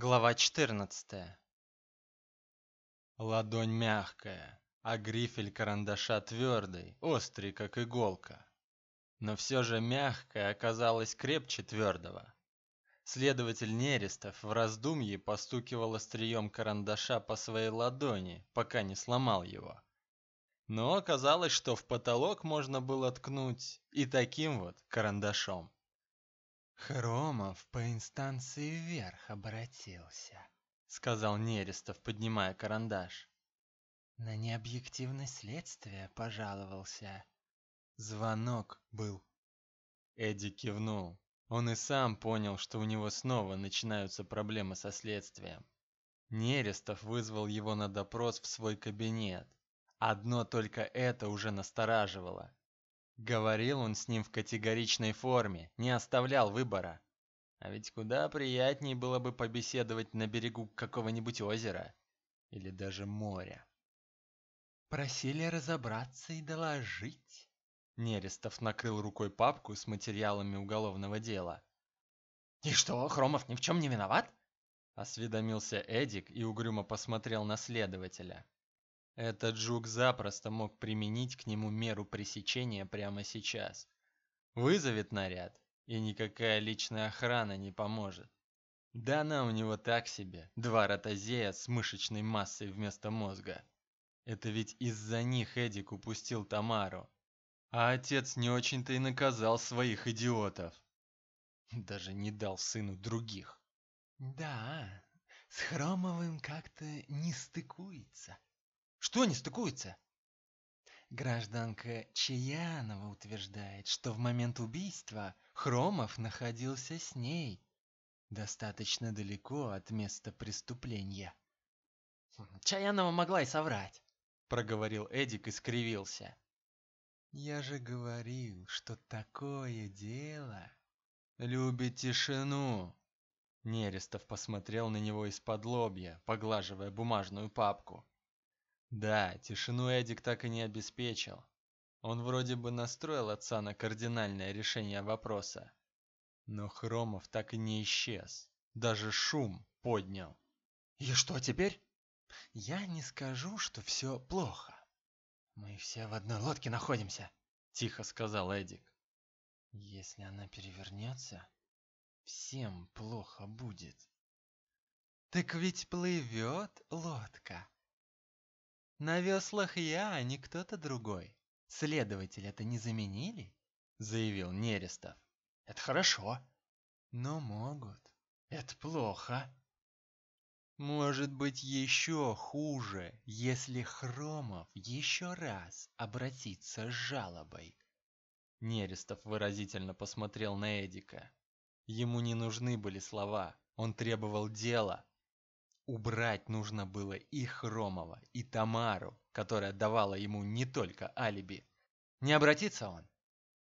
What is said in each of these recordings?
Глава 14. Ладонь мягкая, а грифель карандаша твердый, острый, как иголка. Но все же мягкая оказалась крепче твердого. Следователь Нерестов в раздумье постукивал острием карандаша по своей ладони, пока не сломал его. Но оказалось, что в потолок можно было ткнуть и таким вот карандашом. Хромов по инстанции вверх обратился, сказал Нерестов, поднимая карандаш. На необъективность следствия пожаловался. Звонок был. Эдди кивнул. Он и сам понял, что у него снова начинаются проблемы со следствием. Нерестов вызвал его на допрос в свой кабинет. Одно только это уже настораживало. Говорил он с ним в категоричной форме, не оставлял выбора. А ведь куда приятнее было бы побеседовать на берегу какого-нибудь озера или даже моря. Просили разобраться и доложить. Нерестов накрыл рукой папку с материалами уголовного дела. «И что, Хромов ни в чем не виноват?» Осведомился Эдик и угрюмо посмотрел на следователя. Этот жук запросто мог применить к нему меру пресечения прямо сейчас. Вызовет наряд, и никакая личная охрана не поможет. Да она у него так себе, два ротозея с мышечной массой вместо мозга. Это ведь из-за них Эдик упустил Тамару. А отец не очень-то и наказал своих идиотов. Даже не дал сыну других. Да, с Хромовым как-то не стыкуется. Что не стыкуется? Гражданка Чаянова утверждает, что в момент убийства Хромов находился с ней достаточно далеко от места преступления. Чаянова могла и соврать, проговорил Эдик и скривился. Я же говорил, что такое дело любит тишину. Нерестов посмотрел на него из-под лобья, поглаживая бумажную папку. Да, тишину Эдик так и не обеспечил. Он вроде бы настроил отца на кардинальное решение вопроса. Но Хромов так и не исчез. Даже шум поднял. И что теперь? Я не скажу, что все плохо. Мы все в одной лодке находимся, тихо сказал Эдик. Если она перевернется, всем плохо будет. Так ведь плывет лодка. На веслах я, а не кто-то другой. Следователя это не заменили, заявил Нерестов. Это хорошо. Но могут. Это плохо. Может быть еще хуже, если Хромов еще раз обратится с жалобой. Нерестов выразительно посмотрел на Эдика. Ему не нужны были слова, он требовал дела. Убрать нужно было и Хромова, и Тамару, которая давала ему не только алиби. Не обратится он.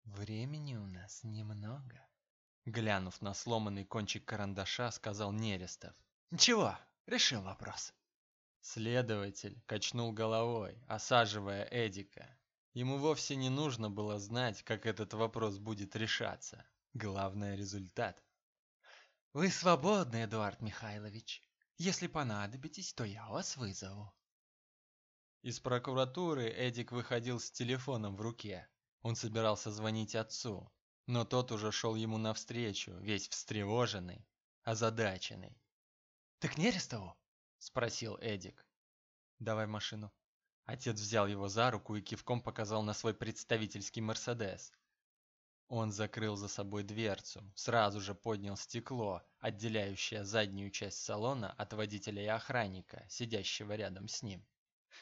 Времени у нас немного. Глянув на сломанный кончик карандаша, сказал Нерестов. Ничего, решим вопрос. Следователь качнул головой, осаживая Эдика. Ему вовсе не нужно было знать, как этот вопрос будет решаться. Главное результат. Вы свободны, Эдуард Михайлович. Если понадобитесь, то я вас вызову. Из прокуратуры Эдик выходил с телефоном в руке. Он собирался звонить отцу, но тот уже шел ему навстречу, весь встревоженный, озадаченный. «Ты к Нерестову?» – спросил Эдик. «Давай машину». Отец взял его за руку и кивком показал на свой представительский «Мерседес», он закрыл за собой дверцу, сразу же поднял стекло, отделяющее заднюю часть салона от водителя и охранника, сидящего рядом с ним.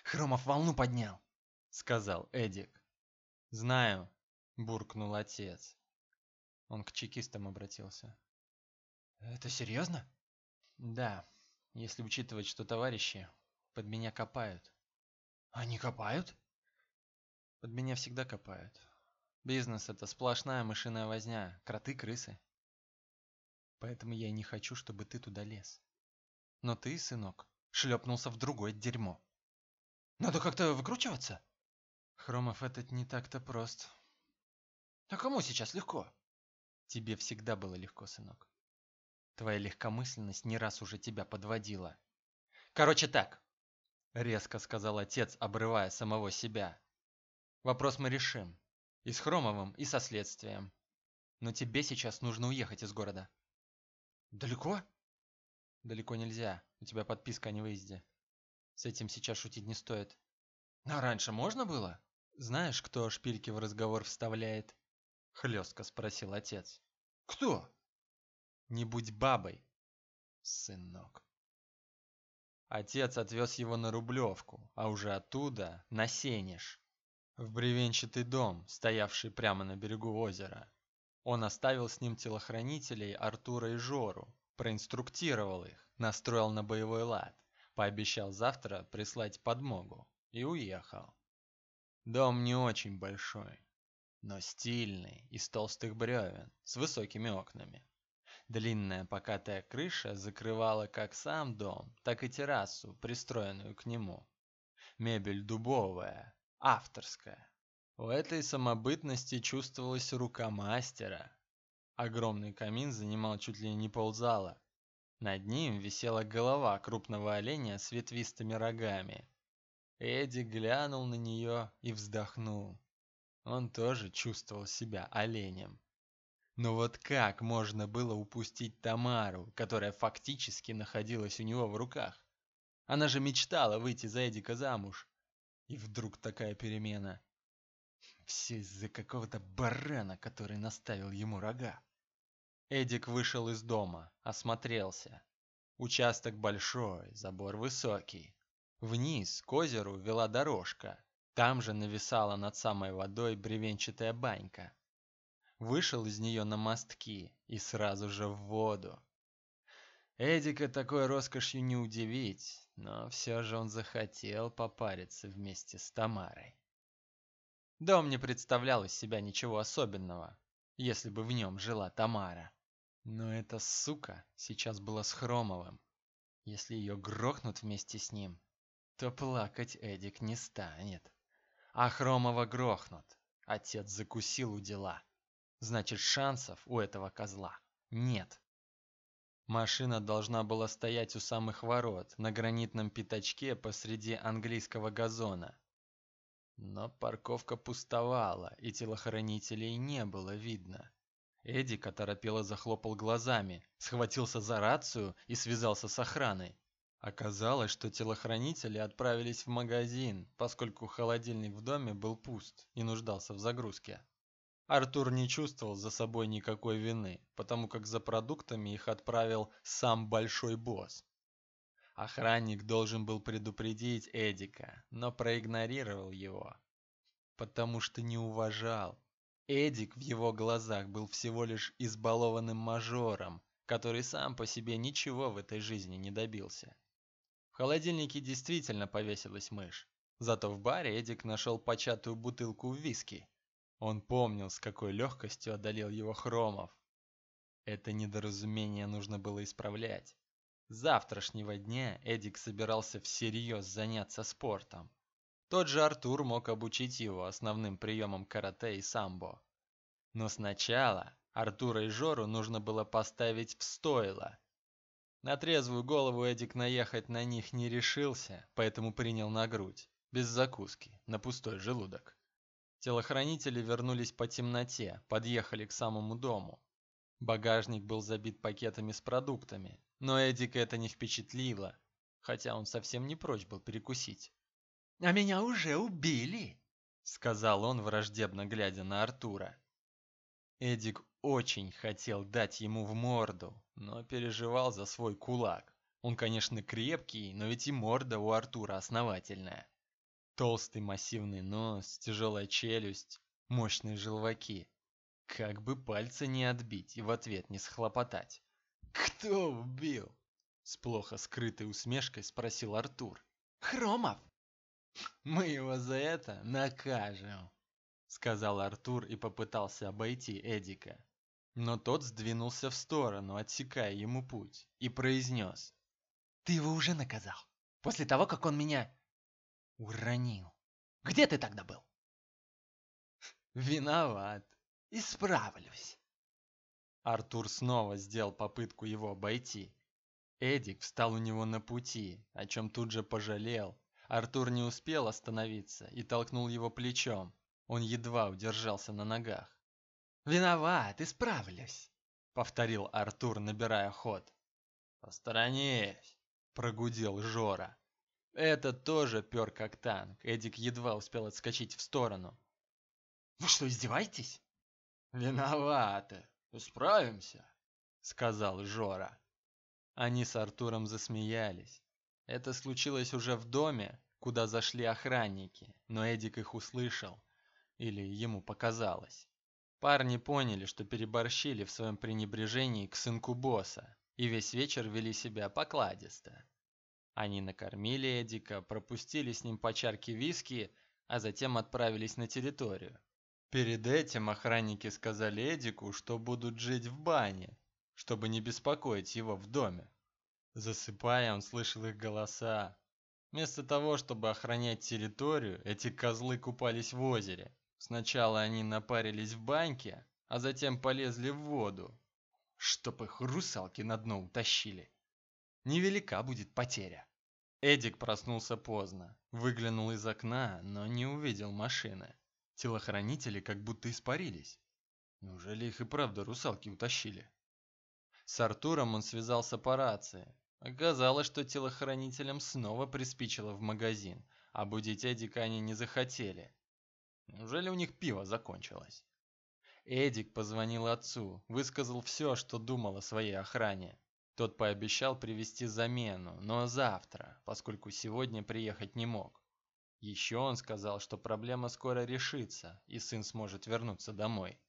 «Хромов волну поднял!» — сказал Эдик. «Знаю», — буркнул отец. Он к чекистам обратился. «Это серьезно?» «Да, если учитывать, что товарищи под меня копают». «Они копают?» «Под меня всегда копают. Бизнес это сплошная мышиная возня, кроты, крысы. Поэтому я не хочу, чтобы ты туда лез. Но ты, сынок, шлепнулся в другое дерьмо. Надо как-то выкручиваться. Хромов этот не так-то прост. А кому сейчас легко? Тебе всегда было легко, сынок. Твоя легкомысленность не раз уже тебя подводила. Короче так, резко сказал отец, обрывая самого себя. Вопрос мы решим. И с Хромовым, и со следствием. Но тебе сейчас нужно уехать из города. Далеко? Далеко нельзя. У тебя подписка о невыезде. С этим сейчас шутить не стоит. А раньше можно было? Знаешь, кто шпильки в разговор вставляет? Хлестко спросил отец. Кто? Не будь бабой, сынок. Отец отвез его на Рублевку, а уже оттуда на Сенеж, в бревенчатый дом, стоявший прямо на берегу озера. Он оставил с ним телохранителей Артура и Жору, проинструктировал их, настроил на боевой лад, пообещал завтра прислать подмогу и уехал. Дом не очень большой, но стильный, из толстых бревен, с высокими окнами. Длинная покатая крыша закрывала как сам дом, так и террасу, пристроенную к нему. Мебель дубовая, авторская. В этой самобытности чувствовалась рука мастера. Огромный камин занимал чуть ли не ползала. Над ним висела голова крупного оленя с ветвистыми рогами. Эдди глянул на нее и вздохнул. Он тоже чувствовал себя оленем. Но вот как можно было упустить Тамару, которая фактически находилась у него в руках? Она же мечтала выйти за Эдика замуж. И вдруг такая перемена. Все из-за какого-то барана, который наставил ему рога. Эдик вышел из дома, осмотрелся. Участок большой, забор высокий. Вниз к озеру вела дорожка. Там же нависала над самой водой бревенчатая банька вышел из нее на мостки и сразу же в воду. Эдика такой роскошью не удивить, но все же он захотел попариться вместе с Тамарой. Дом не представлял из себя ничего особенного, если бы в нем жила Тамара. Но эта сука сейчас была с Хромовым. Если ее грохнут вместе с ним, то плакать Эдик не станет. А Хромова грохнут. Отец закусил у дела. Значит, шансов у этого козла нет. Машина должна была стоять у самых ворот, на гранитном пятачке посреди английского газона. Но парковка пустовала, и телохранителей не было видно. Эдик оторопело захлопал глазами, схватился за рацию и связался с охраной. Оказалось, что телохранители отправились в магазин, поскольку холодильник в доме был пуст и нуждался в загрузке. Артур не чувствовал за собой никакой вины, потому как за продуктами их отправил сам большой босс. Охранник должен был предупредить Эдика, но проигнорировал его, потому что не уважал. Эдик в его глазах был всего лишь избалованным мажором, который сам по себе ничего в этой жизни не добился. В холодильнике действительно повесилась мышь, зато в баре Эдик нашел початую бутылку виски он помнил, с какой легкостью одолел его Хромов. Это недоразумение нужно было исправлять. С завтрашнего дня Эдик собирался всерьез заняться спортом. Тот же Артур мог обучить его основным приемам карате и самбо. Но сначала Артура и Жору нужно было поставить в стойло. На трезвую голову Эдик наехать на них не решился, поэтому принял на грудь, без закуски, на пустой желудок. Телохранители вернулись по темноте, подъехали к самому дому. Багажник был забит пакетами с продуктами, но Эдика это не впечатлило, хотя он совсем не прочь был перекусить. «А меня уже убили!» — сказал он, враждебно глядя на Артура. Эдик очень хотел дать ему в морду, но переживал за свой кулак. Он, конечно, крепкий, но ведь и морда у Артура основательная. Толстый массивный нос, тяжелая челюсть, мощные желваки. Как бы пальцы не отбить и в ответ не схлопотать. «Кто убил?» С плохо скрытой усмешкой спросил Артур. «Хромов!» «Мы его за это накажем», сказал Артур и попытался обойти Эдика. Но тот сдвинулся в сторону, отсекая ему путь, и произнес. «Ты его уже наказал, после того, как он меня Уронил. Где ты тогда был? Виноват. Исправлюсь. Артур снова сделал попытку его обойти. Эдик встал у него на пути, о чем тут же пожалел. Артур не успел остановиться и толкнул его плечом. Он едва удержался на ногах. «Виноват, исправлюсь», — повторил Артур, набирая ход. «Посторонись!» — прогудел Жора. Этот тоже пер как танк. Эдик едва успел отскочить в сторону. «Вы что, издеваетесь?» «Виноваты. Справимся», — сказал Жора. Они с Артуром засмеялись. Это случилось уже в доме, куда зашли охранники, но Эдик их услышал. Или ему показалось. Парни поняли, что переборщили в своем пренебрежении к сынку босса, и весь вечер вели себя покладисто. Они накормили Эдика, пропустили с ним по чарке виски, а затем отправились на территорию. Перед этим охранники сказали Эдику, что будут жить в бане, чтобы не беспокоить его в доме. Засыпая, он слышал их голоса. Вместо того, чтобы охранять территорию, эти козлы купались в озере. Сначала они напарились в баньке, а затем полезли в воду, чтоб их русалки на дно утащили. Невелика будет потеря. Эдик проснулся поздно, выглянул из окна, но не увидел машины. Телохранители как будто испарились. Неужели их и правда русалки утащили? С Артуром он связался по рации. Оказалось, что телохранителям снова приспичило в магазин, а будить Эдика они не захотели. Неужели у них пиво закончилось? Эдик позвонил отцу, высказал все, что думал о своей охране. Тот пообещал привезти замену, но завтра, поскольку сегодня приехать не мог. Еще он сказал, что проблема скоро решится, и сын сможет вернуться домой.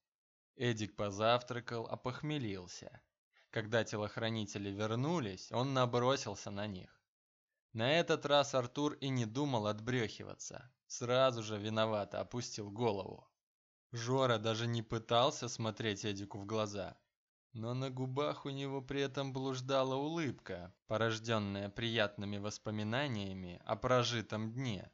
Эдик позавтракал, опохмелился. Когда телохранители вернулись, он набросился на них. На этот раз Артур и не думал отбрехиваться. Сразу же виновато опустил голову. Жора даже не пытался смотреть Эдику в глаза. Но на губах у него при этом блуждала улыбка, порожденная приятными воспоминаниями о прожитом дне.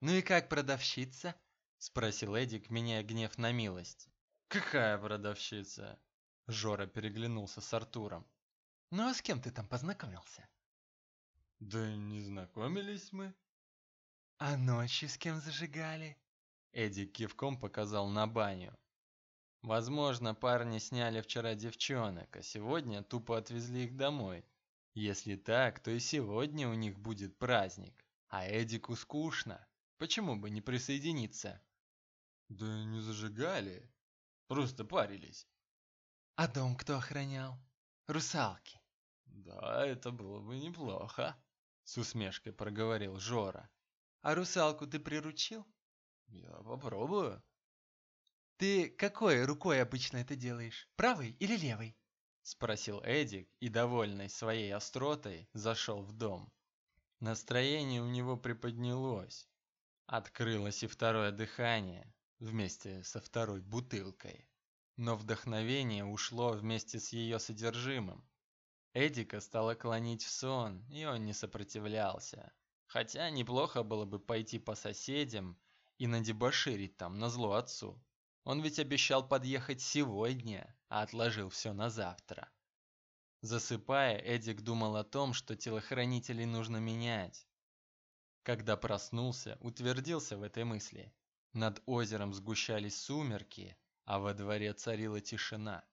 «Ну и как продавщица?» – спросил Эдик, меняя гнев на милость. «Какая продавщица?» Жора переглянулся с Артуром. «Ну а с кем ты там познакомился?» «Да не знакомились мы». «А ночью с кем зажигали?» Эдик кивком показал на баню. Возможно, парни сняли вчера девчонок, а сегодня тупо отвезли их домой. Если так, то и сегодня у них будет праздник. А Эдику скучно. Почему бы не присоединиться? Да не зажигали. Просто парились. А дом кто охранял? Русалки. Да, это было бы неплохо, с усмешкой проговорил Жора. А русалку ты приручил? Я попробую. Ты какой рукой обычно это делаешь? Правой или левой? Спросил Эдик и, довольный своей остротой, зашел в дом. Настроение у него приподнялось. Открылось и второе дыхание вместе со второй бутылкой. Но вдохновение ушло вместе с ее содержимым. Эдика стало клонить в сон, и он не сопротивлялся. Хотя неплохо было бы пойти по соседям и надебоширить там на зло отцу. Он ведь обещал подъехать сегодня, а отложил все на завтра. Засыпая, Эдик думал о том, что телохранителей нужно менять. Когда проснулся, утвердился в этой мысли. Над озером сгущались сумерки, а во дворе царила тишина.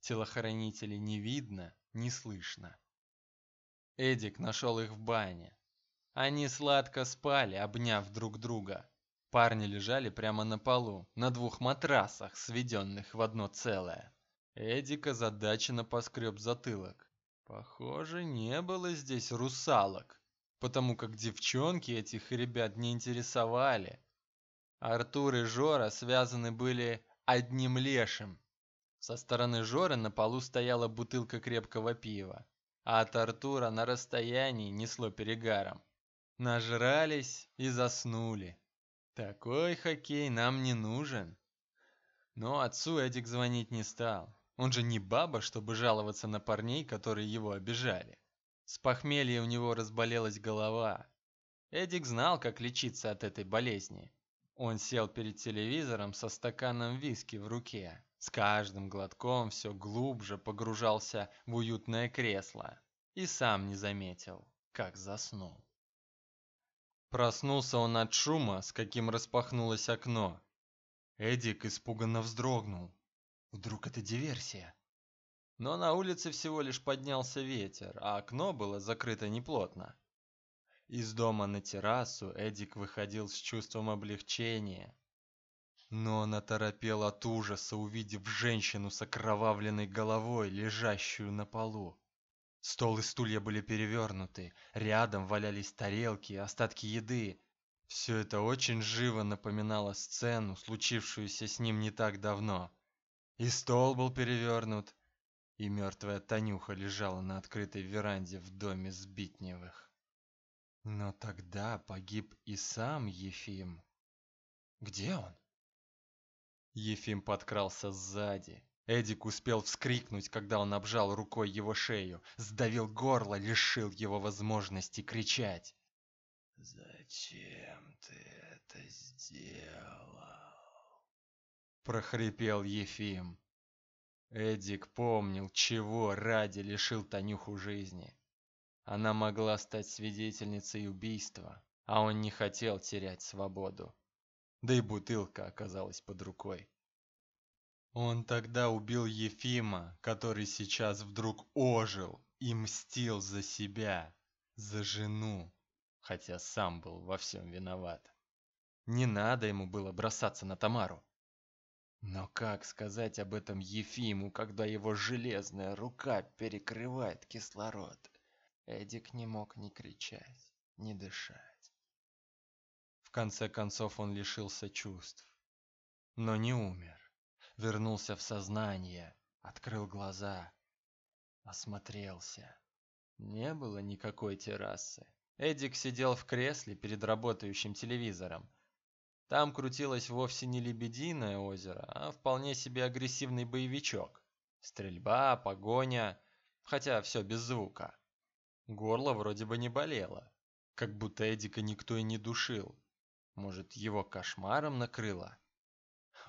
Телохранителей не видно, не слышно. Эдик нашел их в бане. Они сладко спали, обняв друг друга. Парни лежали прямо на полу, на двух матрасах, сведенных в одно целое. Эдик озадаченно поскреб затылок. Похоже, не было здесь русалок потому как девчонки этих ребят не интересовали. Артур и Жора связаны были одним лешим. Со стороны Жоры на полу стояла бутылка крепкого пива, а от Артура на расстоянии несло перегаром. Нажрались и заснули. Такой хоккей нам не нужен. Но отцу Эдик звонить не стал. Он же не баба, чтобы жаловаться на парней, которые его обижали. С похмелья у него разболелась голова. Эдик знал, как лечиться от этой болезни. Он сел перед телевизором со стаканом виски в руке С каждым глотком все глубже погружался в уютное кресло и сам не заметил, как заснул. Проснулся он от шума, с каким распахнулось окно. Эдик испуганно вздрогнул. Вдруг это диверсия? Но на улице всего лишь поднялся ветер, а окно было закрыто неплотно. Из дома на террасу Эдик выходил с чувством облегчения. Но он оторопел от ужаса, увидев женщину с окровавленной головой, лежащую на полу. Стол и стулья были перевернуты, рядом валялись тарелки остатки еды. Все это очень живо напоминало сцену, случившуюся с ним не так давно. И стол был перевернут, и мертвая Танюха лежала на открытой веранде в доме Сбитневых. Но тогда погиб и сам Ефим. Где он? Ефим подкрался сзади. Эдик успел вскрикнуть, когда он обжал рукой его шею, сдавил горло, лишил его возможности кричать. «Зачем ты это сделал?» прохрипел Ефим. Эдик помнил, чего ради лишил Танюху жизни. Она могла стать свидетельницей убийства, а он не хотел терять свободу. Да и бутылка оказалась под рукой. Он тогда убил Ефима, который сейчас вдруг ожил и мстил за себя, за жену, хотя сам был во всем виноват. Не надо ему было бросаться на Тамару. Но как сказать об этом Ефиму, когда его железная рука перекрывает кислород? Эдик не мог ни кричать, ни дышать. В конце концов он лишился чувств, но не умер. Вернулся в сознание, открыл глаза, осмотрелся. Не было никакой террасы. Эдик сидел в кресле перед работающим телевизором. Там крутилось вовсе не лебединое озеро, а вполне себе агрессивный боевичок. Стрельба, погоня, хотя все без звука. Горло вроде бы не болело, как будто Эдика никто и не душил. Может, его кошмаром накрыло?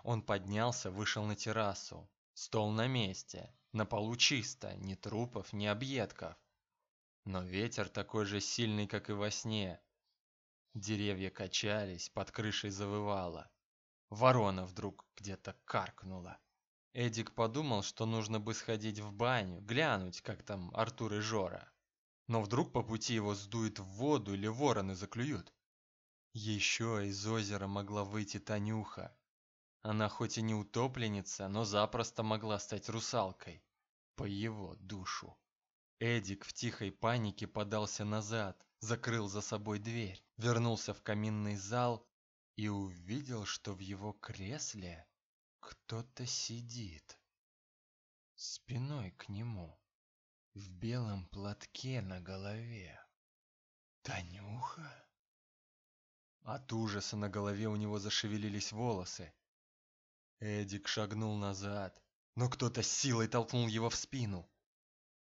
Он поднялся, вышел на террасу. Стол на месте, на полу чисто, ни трупов, ни объедков. Но ветер такой же сильный, как и во сне, Деревья качались, под крышей завывало. Ворона вдруг где-то каркнула. Эдик подумал, что нужно бы сходить в баню, глянуть, как там Артур и Жора. Но вдруг по пути его сдует в воду или вороны заклюют. Еще из озера могла выйти Танюха. Она хоть и не утопленница, но запросто могла стать русалкой. По его душу. Эдик в тихой панике подался назад, закрыл за собой дверь, вернулся в каминный зал и увидел, что в его кресле кто-то сидит. Спиной к нему, в белом платке на голове. Танюха? От ужаса на голове у него зашевелились волосы. Эдик шагнул назад, но кто-то силой толкнул его в спину.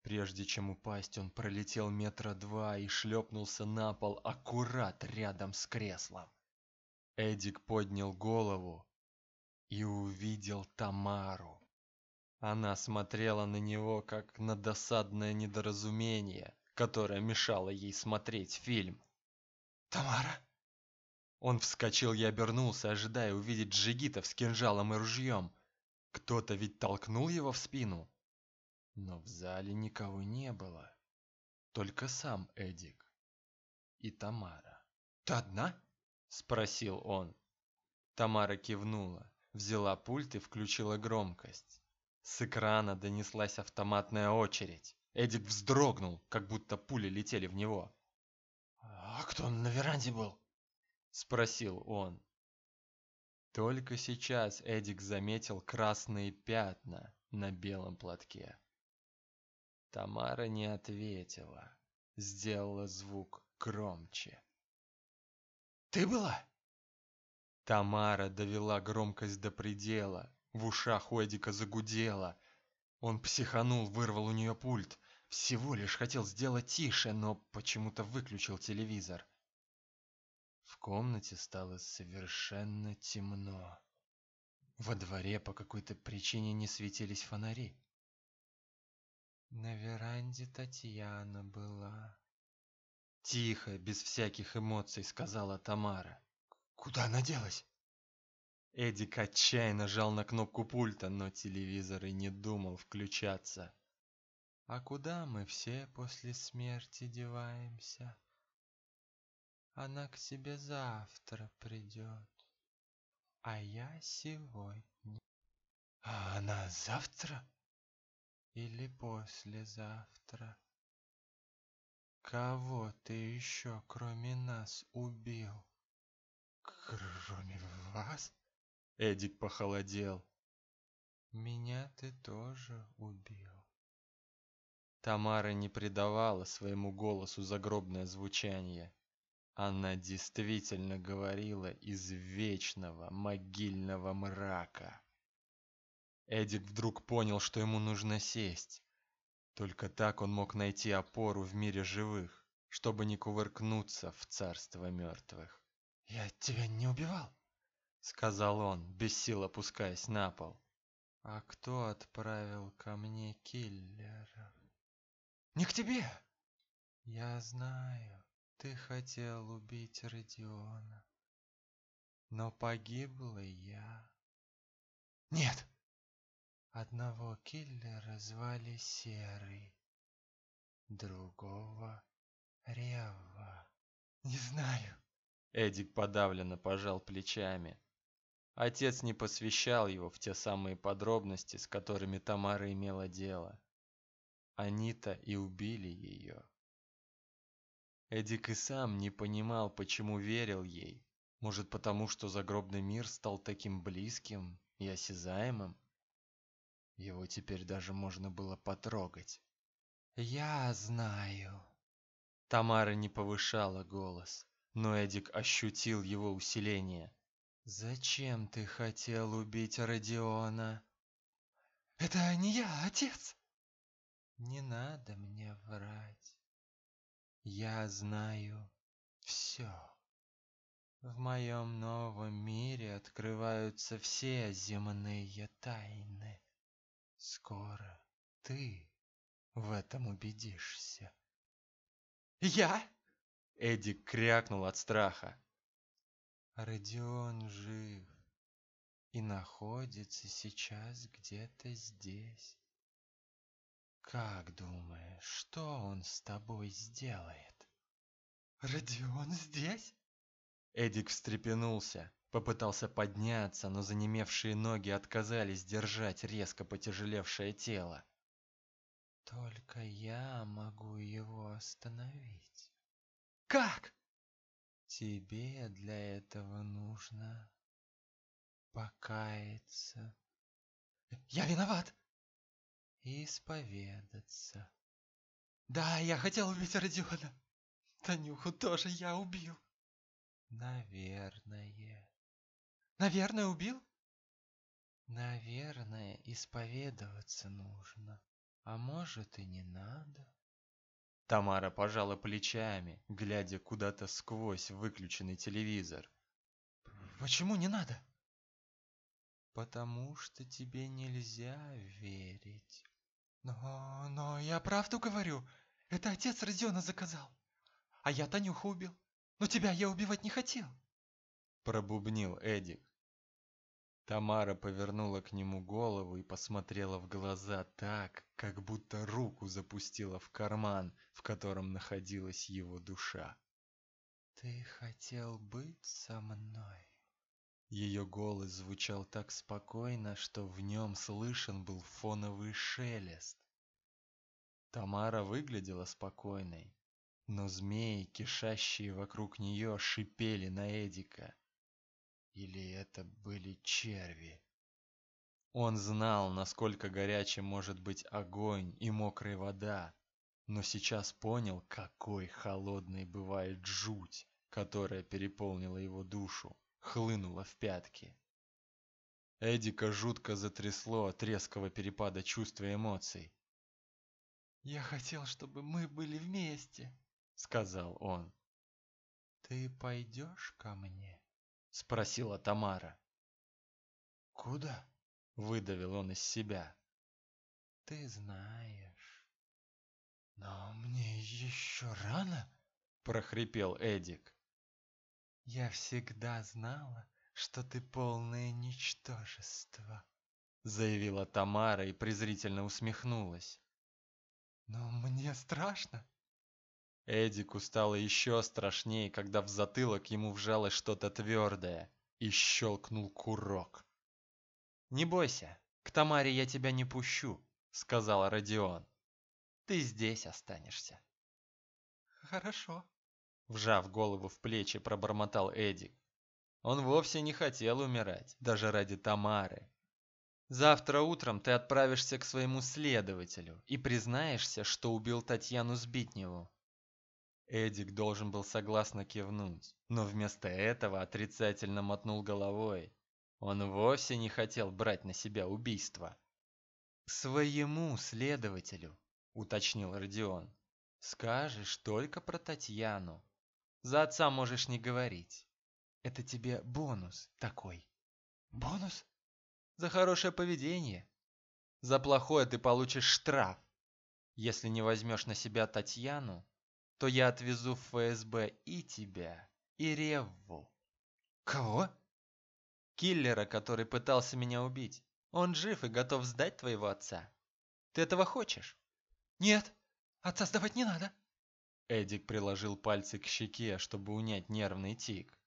Прежде чем упасть, он пролетел метра два и шлепнулся на пол аккурат рядом с креслом. Эдик поднял голову и увидел Тамару. Она смотрела на него, как на досадное недоразумение, которое мешало ей смотреть фильм. «Тамара!» Он вскочил и обернулся, ожидая увидеть джигитов с кинжалом и ружьем. Кто-то ведь толкнул его в спину. Но в зале никого не было. Только сам Эдик и Тамара. «Ты одна?» – спросил он. Тамара кивнула, взяла пульт и включила громкость. С экрана донеслась автоматная очередь. Эдик вздрогнул, как будто пули летели в него. «А кто на веранде был?» – спросил он. Только сейчас Эдик заметил красные пятна на белом платке. Тамара не ответила, сделала звук громче. «Ты была?» Тамара довела громкость до предела, в ушах у Эдика загудело. Он психанул, вырвал у нее пульт. Всего лишь хотел сделать тише, но почему-то выключил телевизор. В комнате стало совершенно темно. Во дворе по какой-то причине не светились фонари. На веранде Татьяна была. Тихо, без всяких эмоций, сказала Тамара. Куда она делась? Эдик отчаянно жал на кнопку пульта, но телевизор и не думал включаться. А куда мы все после смерти деваемся? Она к тебе завтра придет, а я сегодня. А она завтра? Или послезавтра? Кого ты еще, кроме нас, убил? Кроме вас? Эдик похолодел. Меня ты тоже убил. Тамара не придавала своему голосу загробное звучание. Она действительно говорила из вечного могильного мрака. Эдик вдруг понял, что ему нужно сесть. Только так он мог найти опору в мире живых, чтобы не кувыркнуться в царство мертвых. «Я тебя не убивал», — сказал он, без сил опускаясь на пол. «А кто отправил ко мне киллеров?» «Не к тебе!» «Я знаю. Ты хотел убить Родиона. Но погибла я. Нет. Одного киллера звали Серый, другого Рева. Не знаю. Эдик подавленно пожал плечами. Отец не посвящал его в те самые подробности, с которыми Тамара имела дело. Они-то и убили ее. Эдик и сам не понимал, почему верил ей. Может, потому что загробный мир стал таким близким и осязаемым? Его теперь даже можно было потрогать. «Я знаю». Тамара не повышала голос, но Эдик ощутил его усиление. «Зачем ты хотел убить Родиона?» «Это не я, отец!» «Не надо мне врать. Я знаю все. В моем новом мире открываются все земные тайны. Скоро ты в этом убедишься. Я? Эдик крякнул от страха. Родион жив и находится сейчас где-то здесь. Как думаешь, что он с тобой сделает? Родион здесь? Эдик встрепенулся, попытался подняться, но занемевшие ноги отказались держать резко потяжелевшее тело. Только я могу его остановить. Как? Тебе для этого нужно покаяться. Я виноват исповедаться. Да, я хотел убить Родиона. Танюху тоже я убил. Наверное. Наверное, убил? Наверное, исповедоваться нужно. А может и не надо. Тамара пожала плечами, глядя куда-то сквозь выключенный телевизор. Почему не надо? Потому что тебе нельзя верить. Но, но я правду говорю. Это отец Родиона заказал. А я Танюху убил. Но тебя я убивать не хотел. Пробубнил Эдик. Тамара повернула к нему голову и посмотрела в глаза так, как будто руку запустила в карман, в котором находилась его душа. «Ты хотел быть со мной?» Ее голос звучал так спокойно, что в нем слышен был фоновый шелест. Тамара выглядела спокойной, но змеи, кишащие вокруг нее, шипели на Эдика. Или это были черви? Он знал, насколько горячим может быть огонь и мокрая вода, но сейчас понял, какой холодной бывает жуть, которая переполнила его душу хлынула в пятки. Эдика жутко затрясло от резкого перепада чувств и эмоций. «Я хотел, чтобы мы были вместе», — сказал он. «Ты пойдешь ко мне?» — спросила Тамара. Куда? Выдавил он из себя. Ты знаешь. Но мне еще рано, прохрипел Эдик. Я всегда знала, что ты полное ничтожество, заявила Тамара и презрительно усмехнулась. Но мне страшно. Эдику стало еще страшнее, когда в затылок ему вжалось что-то твердое и щелкнул курок. «Не бойся, к Тамаре я тебя не пущу», — сказал Родион. «Ты здесь останешься». «Хорошо», — вжав голову в плечи, пробормотал Эдик. Он вовсе не хотел умирать, даже ради Тамары. Завтра утром ты отправишься к своему следователю и признаешься, что убил Татьяну Сбитневу. Эдик должен был согласно кивнуть, но вместо этого отрицательно мотнул головой. Он вовсе не хотел брать на себя убийство. «Своему следователю», — уточнил Родион. «Скажешь только про Татьяну. За отца можешь не говорить. Это тебе бонус такой». «Бонус?» За хорошее поведение. За плохое ты получишь штраф. Если не возьмешь на себя Татьяну, то я отвезу в ФСБ и тебя, и Ревву. Кого? Киллера, который пытался меня убить. Он жив и готов сдать твоего отца. Ты этого хочешь? Нет, отца сдавать не надо. Эдик приложил пальцы к щеке, чтобы унять нервный тик.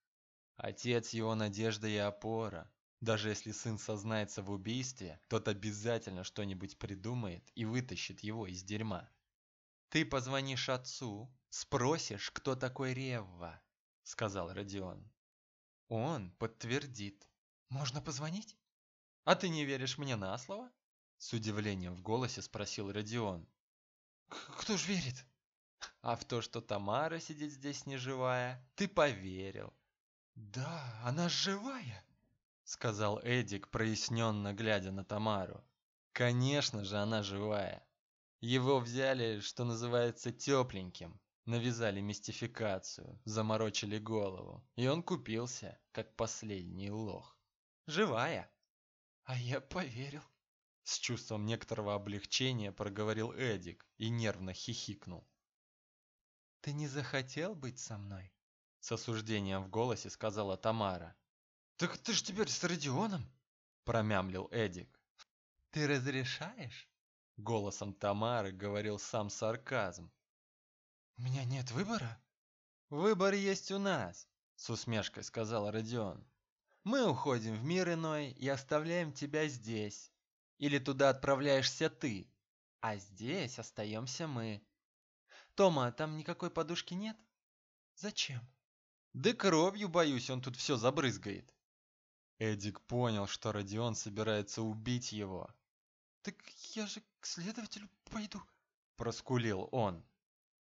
Отец его надежда и опора. Даже если сын сознается в убийстве, тот обязательно что-нибудь придумает и вытащит его из дерьма. Ты позвонишь отцу, спросишь, кто такой Ревва, сказал Родион. Он подтвердит. Можно позвонить? А ты не веришь мне на слово? С удивлением в голосе спросил Родион. Кто ж верит? А в то, что Тамара сидит здесь неживая, ты поверил. Да, она живая сказал Эдик, проясненно глядя на Тамару. Конечно же, она живая. Его взяли, что называется, тепленьким, навязали мистификацию, заморочили голову, и он купился, как последний лох. Живая. А я поверил. С чувством некоторого облегчения проговорил Эдик и нервно хихикнул. Ты не захотел быть со мной? С осуждением в голосе сказала Тамара. «Так ты ж теперь с Родионом?» – промямлил Эдик. «Ты разрешаешь?» – голосом Тамары говорил сам сарказм. «У меня нет выбора?» «Выбор есть у нас», – с усмешкой сказал Родион. «Мы уходим в мир иной и оставляем тебя здесь. Или туда отправляешься ты, а здесь остаемся мы. Тома, там никакой подушки нет?» «Зачем?» «Да кровью, боюсь, он тут все забрызгает». Эдик понял, что Родион собирается убить его. «Так я же к следователю пойду», – проскулил он.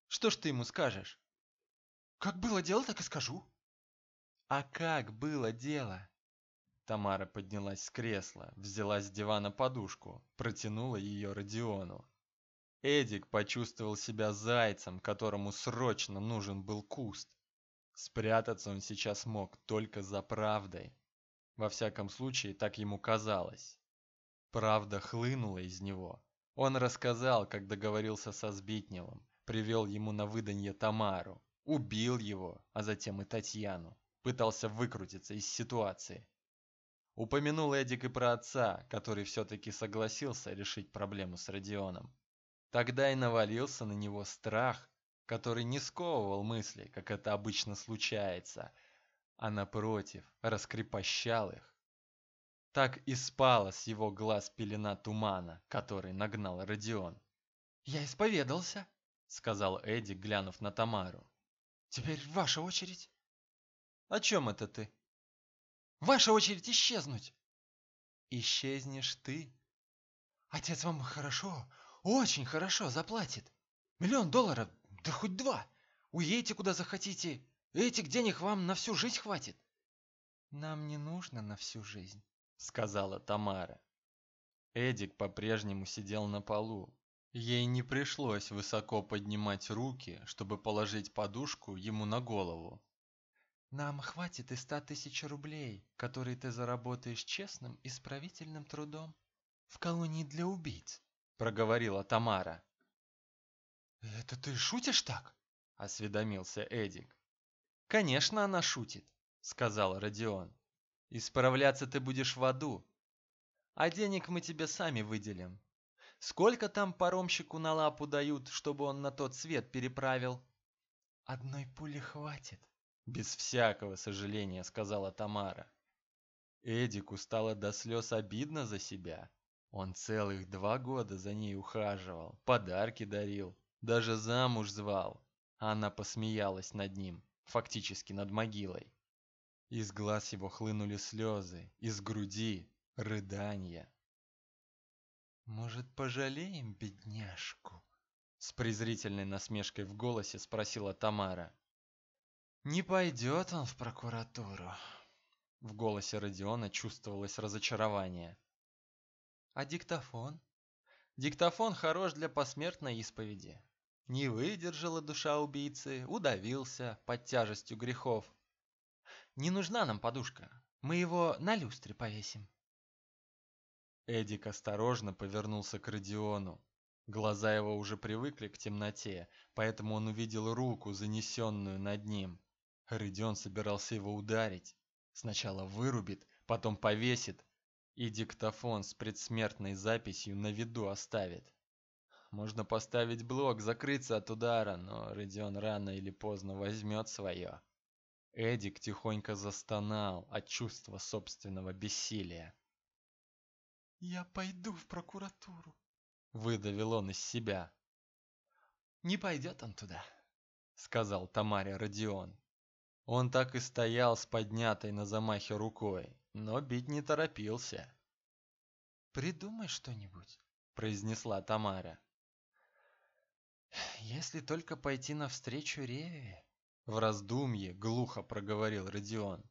«Что ж ты ему скажешь?» «Как было дело, так и скажу». «А как было дело?» Тамара поднялась с кресла, взяла с дивана подушку, протянула ее Родиону. Эдик почувствовал себя зайцем, которому срочно нужен был куст. Спрятаться он сейчас мог только за правдой. Во всяком случае, так ему казалось. Правда хлынула из него. Он рассказал, как договорился со Сбитневым, привел ему на выданье Тамару, убил его, а затем и Татьяну, пытался выкрутиться из ситуации. Упомянул Эдик и про отца, который все-таки согласился решить проблему с Родионом. Тогда и навалился на него страх, который не сковывал мысли, как это обычно случается – а напротив, раскрепощал их. Так и спала с его глаз пелена тумана, который нагнал Родион. «Я исповедался», — сказал Эдди, глянув на Тамару. «Теперь ваша очередь». «О чем это ты?» «Ваша очередь исчезнуть». «Исчезнешь ты?» «Отец вам хорошо, очень хорошо заплатит. Миллион долларов, да хоть два. Уедете куда захотите, Этих денег вам на всю жизнь хватит. Нам не нужно на всю жизнь, сказала Тамара. Эдик по-прежнему сидел на полу. Ей не пришлось высоко поднимать руки, чтобы положить подушку ему на голову. Нам хватит и ста тысяч рублей, которые ты заработаешь честным исправительным трудом в колонии для убийц, проговорила Тамара. Это ты шутишь так? осведомился Эдик. Конечно, она шутит, сказал Родион. Исправляться ты будешь в аду. А денег мы тебе сами выделим. Сколько там паромщику на лапу дают, чтобы он на тот свет переправил? Одной пули хватит, без всякого сожаления сказала Тамара. Эдику стало до слез обидно за себя. Он целых два года за ней ухаживал, подарки дарил, даже замуж звал. Она посмеялась над ним, фактически над могилой. Из глаз его хлынули слезы, из груди рыдания. Может, пожалеем бедняжку? С презрительной насмешкой в голосе спросила Тамара. Не пойдет он в прокуратуру. В голосе Родиона чувствовалось разочарование. А диктофон? Диктофон хорош для посмертной исповеди. Не выдержала душа убийцы, удавился под тяжестью грехов. Не нужна нам подушка. Мы его на люстре повесим. Эдик осторожно повернулся к Родиону. Глаза его уже привыкли к темноте, поэтому он увидел руку, занесенную над ним. Родион собирался его ударить. Сначала вырубит, потом повесит и диктофон с предсмертной записью на виду оставит. Можно поставить блок, закрыться от удара, но Родион рано или поздно возьмет свое. Эдик тихонько застонал от чувства собственного бессилия. «Я пойду в прокуратуру», — выдавил он из себя. «Не пойдет он туда», — сказал Тамаре Родион. Он так и стоял с поднятой на замахе рукой, но бить не торопился. «Придумай что-нибудь», — произнесла Тамара. «Если только пойти навстречу Реве», — в раздумье глухо проговорил Родион.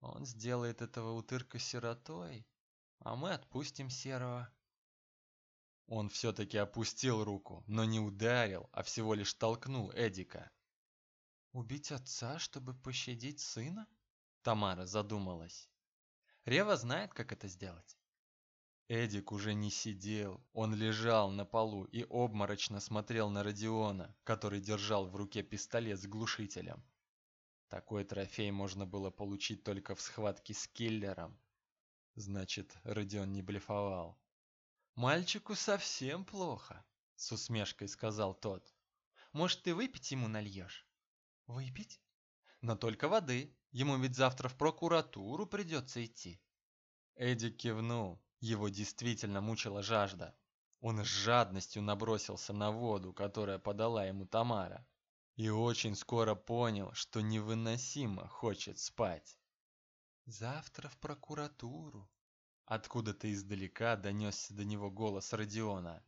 «Он сделает этого утырка сиротой, а мы отпустим Серого». Он все-таки опустил руку, но не ударил, а всего лишь толкнул Эдика. Убить отца, чтобы пощадить сына? Тамара задумалась. Рева знает, как это сделать. Эдик уже не сидел, он лежал на полу и обморочно смотрел на Родиона, который держал в руке пистолет с глушителем. Такой трофей можно было получить только в схватке с киллером. Значит, Родион не блефовал. «Мальчику совсем плохо», — с усмешкой сказал тот. «Может, ты выпить ему нальешь?» Выпить? Но только воды. Ему ведь завтра в прокуратуру придется идти. Эдди кивнул. Его действительно мучила жажда. Он с жадностью набросился на воду, которая подала ему Тамара. И очень скоро понял, что невыносимо хочет спать. «Завтра в прокуратуру», Откуда-то издалека донесся до него голос Родиона.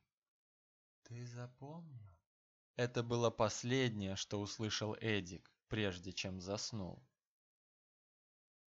«Ты запомнил?» Это было последнее, что услышал Эдик, прежде чем заснул.